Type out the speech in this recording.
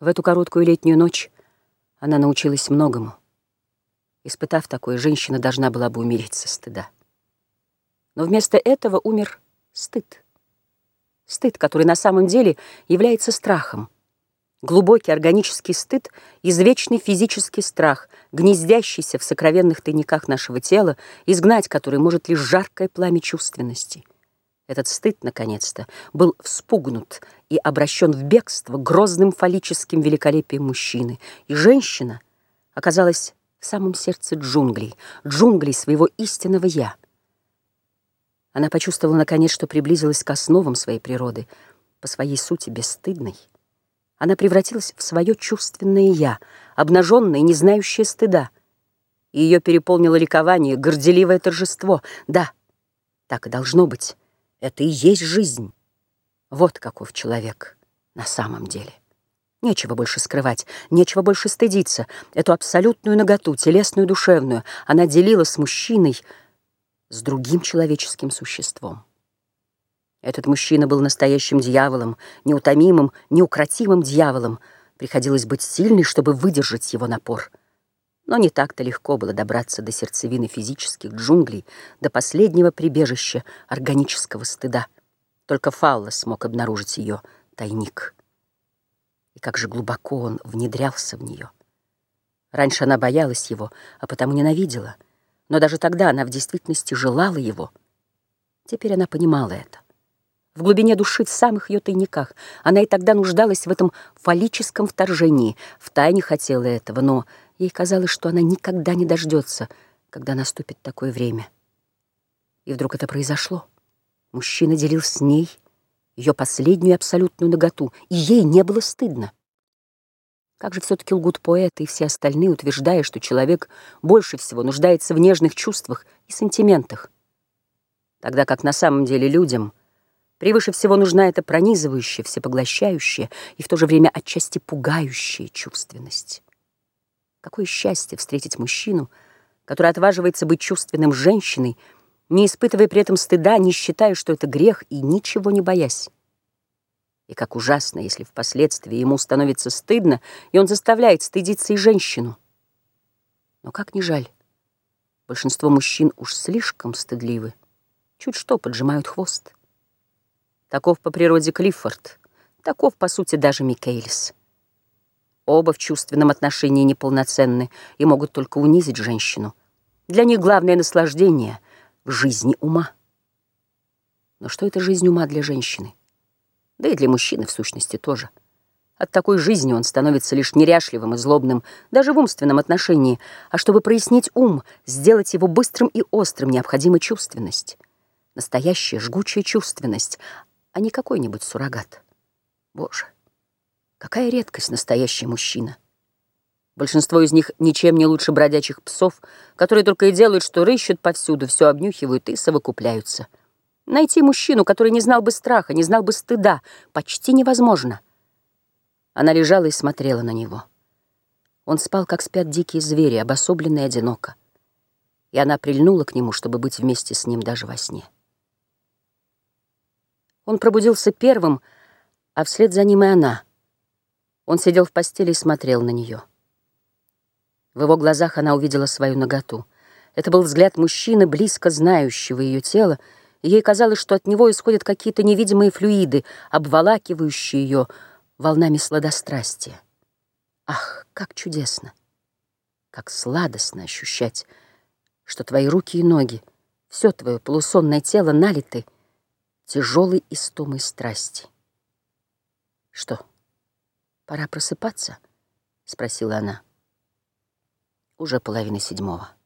В эту короткую летнюю ночь она научилась многому. Испытав такое, женщина должна была бы умереть со стыда. Но вместо этого умер стыд. Стыд, который на самом деле является страхом. Глубокий органический стыд — извечный физический страх, гнездящийся в сокровенных тайниках нашего тела, изгнать который может лишь жаркое пламя чувственности — этот стыд, наконец-то, был вспугнут и обращен в бегство грозным фаллическим великолепием мужчины, и женщина оказалась в самом сердце джунглей, джунглей своего истинного «я». Она почувствовала, наконец, что приблизилась к основам своей природы, по своей сути бесстыдной. Она превратилась в свое чувственное «я», обнаженное, не знающее стыда. И ее переполнило ликование, горделивое торжество. Да, так и должно быть. Это и есть жизнь. Вот каков человек на самом деле. Нечего больше скрывать, нечего больше стыдиться. Эту абсолютную наготу, телесную, душевную, она делила с мужчиной, с другим человеческим существом. Этот мужчина был настоящим дьяволом, неутомимым, неукротимым дьяволом. Приходилось быть сильной, чтобы выдержать его напор. Но не так-то легко было добраться до сердцевины физических джунглей, до последнего прибежища органического стыда. Только Фаулос смог обнаружить ее тайник. И как же глубоко он внедрялся в нее. Раньше она боялась его, а потому ненавидела. Но даже тогда она в действительности желала его. Теперь она понимала это. В глубине души, в самых ее тайниках, она и тогда нуждалась в этом фаллическом вторжении, втайне хотела этого, но Ей казалось, что она никогда не дождется, когда наступит такое время. И вдруг это произошло. Мужчина делил с ней ее последнюю абсолютную наготу, и ей не было стыдно. Как же все-таки лгут поэты и все остальные, утверждая, что человек больше всего нуждается в нежных чувствах и сантиментах, тогда как на самом деле людям превыше всего нужна эта пронизывающая, всепоглощающая и в то же время отчасти пугающая чувственность. Какое счастье встретить мужчину, который отваживается быть чувственным женщиной, не испытывая при этом стыда, не считая, что это грех, и ничего не боясь. И как ужасно, если впоследствии ему становится стыдно, и он заставляет стыдиться и женщину. Но как не жаль, большинство мужчин уж слишком стыдливы, чуть что поджимают хвост. Таков по природе Клиффорд, таков, по сути, даже Микейлис. Оба в чувственном отношении неполноценны и могут только унизить женщину. Для них главное наслаждение в жизни ума. Но что это жизнь ума для женщины? Да и для мужчины, в сущности, тоже. От такой жизни он становится лишь неряшливым и злобным, даже в умственном отношении. А чтобы прояснить ум, сделать его быстрым и острым, необходима чувственность. Настоящая жгучая чувственность, а не какой-нибудь суррогат. Боже! Какая редкость настоящий мужчина. Большинство из них ничем не лучше бродячих псов, которые только и делают, что рыщут повсюду, все обнюхивают и совокупляются. Найти мужчину, который не знал бы страха, не знал бы стыда, почти невозможно. Она лежала и смотрела на него. Он спал, как спят дикие звери, обособленные одиноко. И она прильнула к нему, чтобы быть вместе с ним даже во сне. Он пробудился первым, а вслед за ним и она — он сидел в постели и смотрел на нее. В его глазах она увидела свою наготу. Это был взгляд мужчины, близко знающего ее тело, и ей казалось, что от него исходят какие-то невидимые флюиды, обволакивающие ее волнами сладострастия. Ах, как чудесно! Как сладостно ощущать, что твои руки и ноги, все твое полусонное тело налиты тяжелой истомой страсти. Что? «Пора просыпаться?» — спросила она. «Уже половина седьмого».